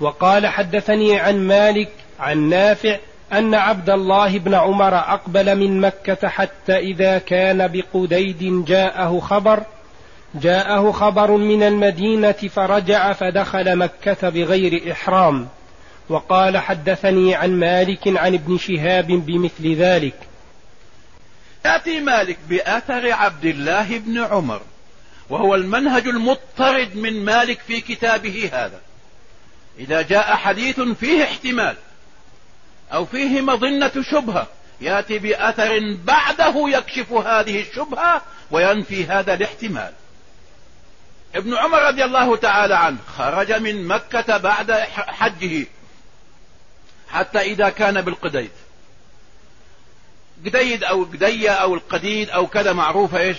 وقال حدثني عن مالك عن نافع أن عبد الله بن عمر أقبل من مكة حتى إذا كان بقديد جاءه خبر جاءه خبر من المدينة فرجع فدخل مكة بغير إحرام. وقال حدثني عن مالك عن ابن شهاب بمثل ذلك. يأتي مالك بأثر عبد الله بن عمر وهو المنهج المضطرد من مالك في كتابه هذا. إذا جاء حديث فيه احتمال أو فيه مظنة شبهة يأتي بأثر بعده يكشف هذه الشبهة وينفي هذا الاحتمال. ابن عمر رضي الله تعالى عنه خرج من مكة بعد حجه حتى إذا كان بالقديد. قديد أو قدية أو القديد أو كذا معروفة إيش؟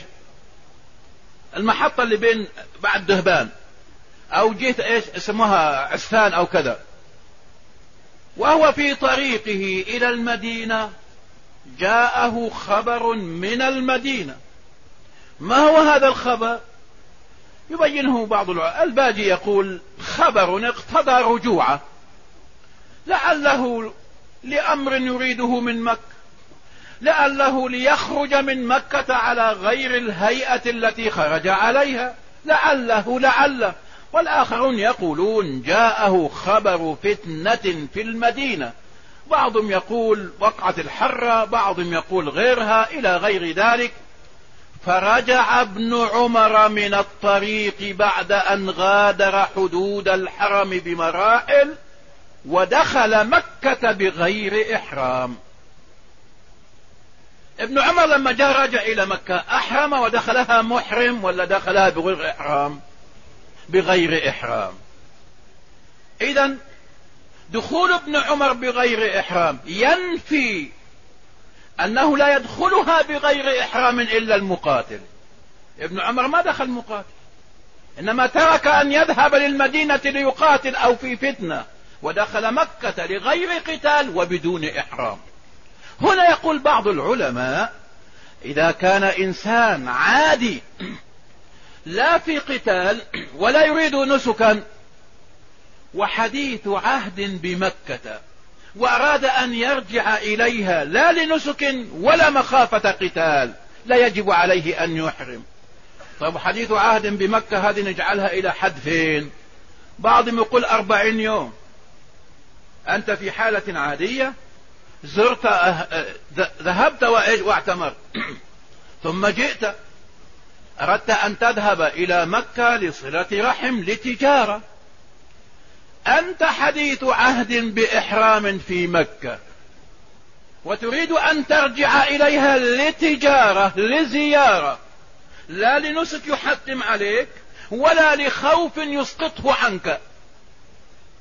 المحطة اللي بين بعد دهبان. أو جهة إيش اسمها عسفان أو كذا. وهو في طريقه إلى المدينة. جاءه خبر من المدينة. ما هو هذا الخبر؟ يبينه بعض العلماء الباجي يقول خبر اقتضى رجوعه. لعله لأمر يريده من مكة. لعله ليخرج من مكة على غير الهيئة التي خرج عليها. لعله لعله. والآخرون يقولون جاءه خبر فتنة في المدينة. بعضهم يقول وقعة الحرة بعضهم يقول غيرها إلى غير ذلك. فرجع ابن عمر من الطريق بعد أن غادر حدود الحرم بمراحل ودخل مكة بغير إحرام. ابن عمر لما جاء رجع إلى مكة أحرم ودخلها محرم ولا دخلها بغير إحرام؟ بغير إحرام. إذا دخول ابن عمر بغير إحرام ينفي أنه لا يدخلها بغير إحرام إلا المقاتل. ابن عمر ما دخل مقاتل. إنما ترك أن يذهب للمدينة ليقاتل أو في فتنة ودخل مكة لغير قتال وبدون إحرام. هنا يقول بعض العلماء إذا كان إنسان عادي لا في قتال ولا يريد نسكا وحديث عهد بمكة وأراد أن يرجع إليها لا لنسك ولا مخافة قتال لا يجب عليه أن يحرم. طيب حديث عهد بمكة هذه نجعلها إلى حد فين بعضهم يقول أربعين يوم. أنت في حالة عادية زرت أه- أه- ذهبت واعتمرت. ثم جئت أردت أن تذهب إلى مكة لصلة رحم لتجارة. أنت حديث عهد بإحرام في مكة وتريد أن ترجع إليها لتجارة لزيارة. لا لنسك يحتم عليك ولا لخوف يسقطه عنك.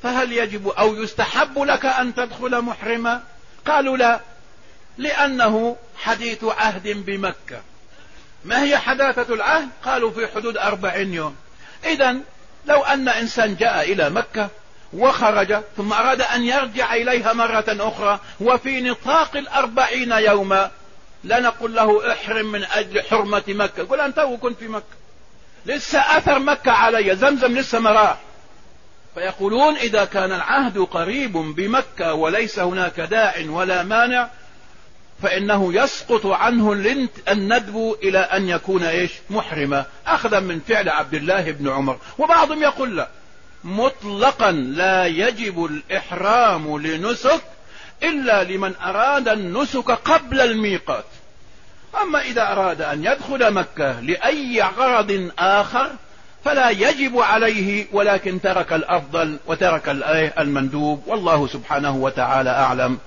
فهل يجب أو يستحب لك أن تدخل محرما؟ قالوا لا لأنه حديث عهد بمكة. ما هي حداثة العهد؟ قالوا في حدود أربعين يوم. إذا لو أن إنسان جاء إلى مكة وخرج ثم أراد أن يرجع إليها مرة أخرى وفي نطاق الأربعين يوما لا نقول له احرم من أجل حرمة مكة. قل أنت وكنت في مكة. لسه أثر مكة علي. زمزم لسه مراح فيقولون إذا كان العهد قريب بمكة وليس هناك داع ولا مانع فإنه يسقط عنه الندب إلى أن يكون إيش؟ محرما. أخذا من فعل عبد الله بن عمر. وبعضهم يقول لا. مطلقا لا يجب الإحرام لنسك إلا لمن أراد النسك قبل الميقات. أما إذا أراد أن يدخل مكة لأي غرض آخر فلا يجب عليه ولكن ترك الأفضل وترك المندوب. والله سبحانه وتعالى أعلم.